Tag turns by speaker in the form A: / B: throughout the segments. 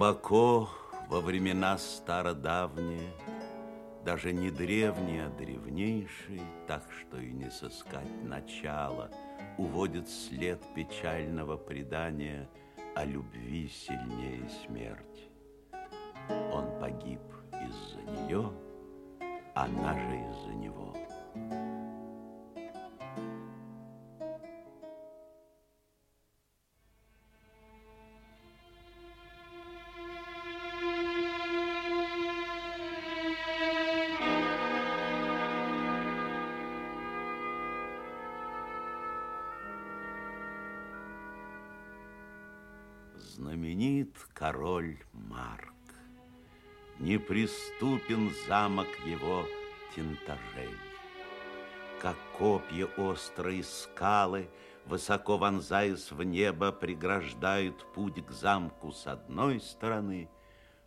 A: Глубоко во времена стародавние, Даже не древние, а древнейшие, Так что и не сыскать начала, Уводит след печального предания О любви сильнее смерти. Он погиб из-за нее, Она же из-за него. Знаменит король Марк. Неприступен замок его Тинтажель. Как копья острые скалы, Высоко вонзаясь в небо, Преграждают путь к замку с одной стороны,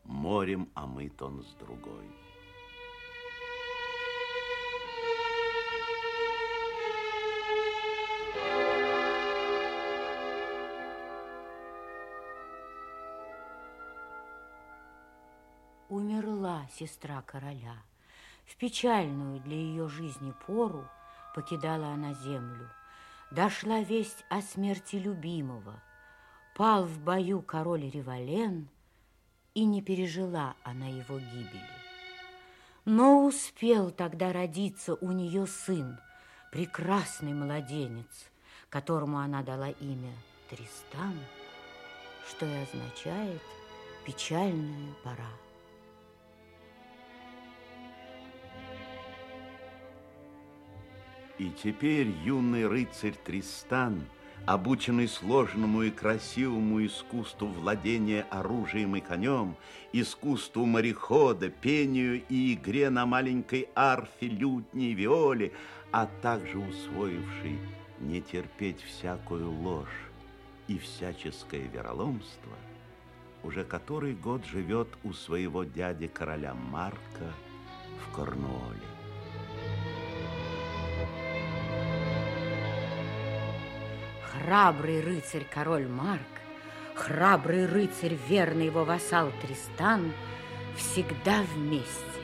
A: Морем омыт он с другой.
B: Умерла сестра короля. В печальную для ее жизни пору покидала она землю. Дошла весть о смерти любимого. Пал в бою король Револен, и не пережила она его гибели. Но успел тогда родиться у нее сын, прекрасный младенец, которому она дала имя Тристан, что и означает «печальная пора».
A: И теперь юный рыцарь Тристан, обученный сложному и красивому искусству владения оружием и конем, искусству морехода, пению и игре на маленькой арфе, лютне виоле, а также усвоивший не терпеть всякую ложь и всяческое вероломство, уже который год живет у своего дяди короля Марка в Корнуоле.
B: Храбрый рыцарь король Марк, храбрый рыцарь верный его вассал Тристан всегда вместе,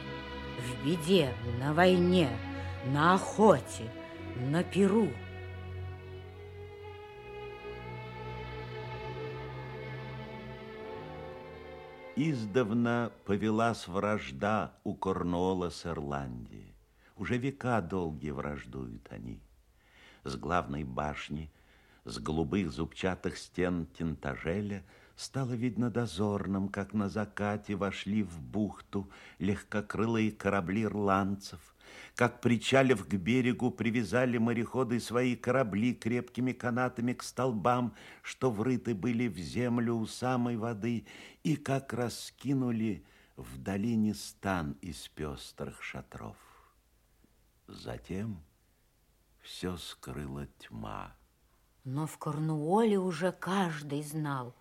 B: в беде, на войне, на охоте, на перу.
A: Издавна повелась вражда у Корнуола с Ирландией. Уже века долгие враждуют они. С главной башни с голубых зубчатых стен Тинтажеля стало видно дозорным, как на закате вошли в бухту легкокрылые корабли ирландцев, как, причалив к берегу, привязали мореходы свои корабли крепкими канатами к столбам, что врыты были в землю у самой воды, и как раскинули в долине стан из пестрых шатров. Затем все скрыла тьма.
B: Но в Корнуоле уже каждый знал.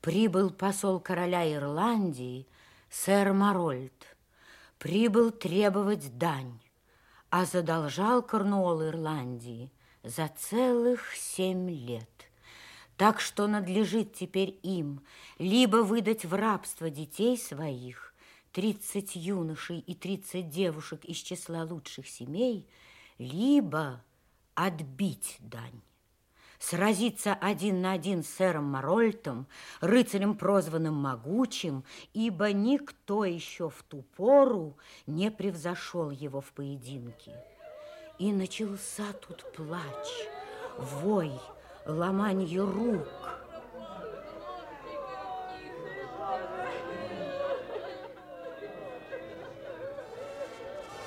B: Прибыл посол короля Ирландии, сэр Марольд. Прибыл требовать дань, а задолжал Корнуол Ирландии за целых семь лет. Так что надлежит теперь им либо выдать в рабство детей своих, тридцать юношей и тридцать девушек из числа лучших семей, либо отбить дань сразиться один на один с сэром Марольтом, рыцарем, прозванным Могучим, ибо никто еще в ту пору не превзошел его в поединке. И начался тут плач, вой, ломанье рук.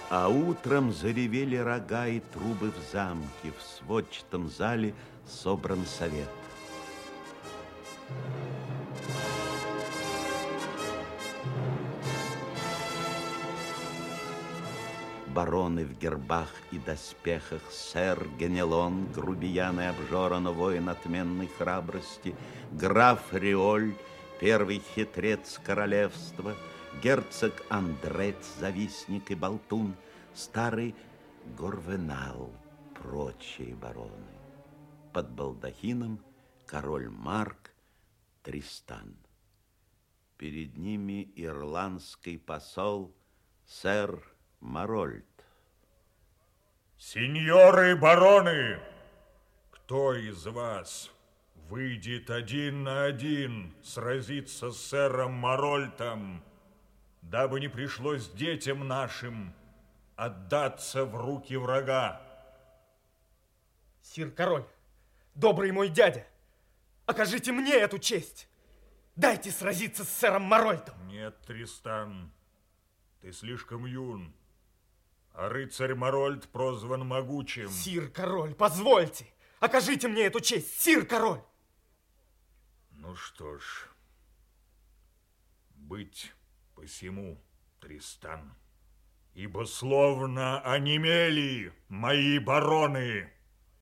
A: А утром заревели рога и трубы в замке, в сводчатом зале – собран совет. Бароны в гербах и доспехах, сэр Генелон, грубиян и обжора, воин отменной храбрости, граф Риоль, первый хитрец королевства, герцог Андрец, завистник и болтун, старый Горвенал, прочие бароны под балдахином король Марк Тристан. Перед ними ирландский посол сэр Марольд.
C: Сеньоры бароны, кто из вас выйдет один на один сразиться с сэром Марольтом, дабы не пришлось детям нашим отдаться в руки врага?
D: Сир король, добрый мой дядя, окажите мне эту честь. Дайте сразиться с сэром Марольтом.
C: Нет, Тристан, ты слишком юн. А рыцарь Марольд прозван могучим.
D: Сир король, позвольте. Окажите мне эту честь, сир король.
C: Ну что ж, быть посему, Тристан, ибо словно онемели мои бароны.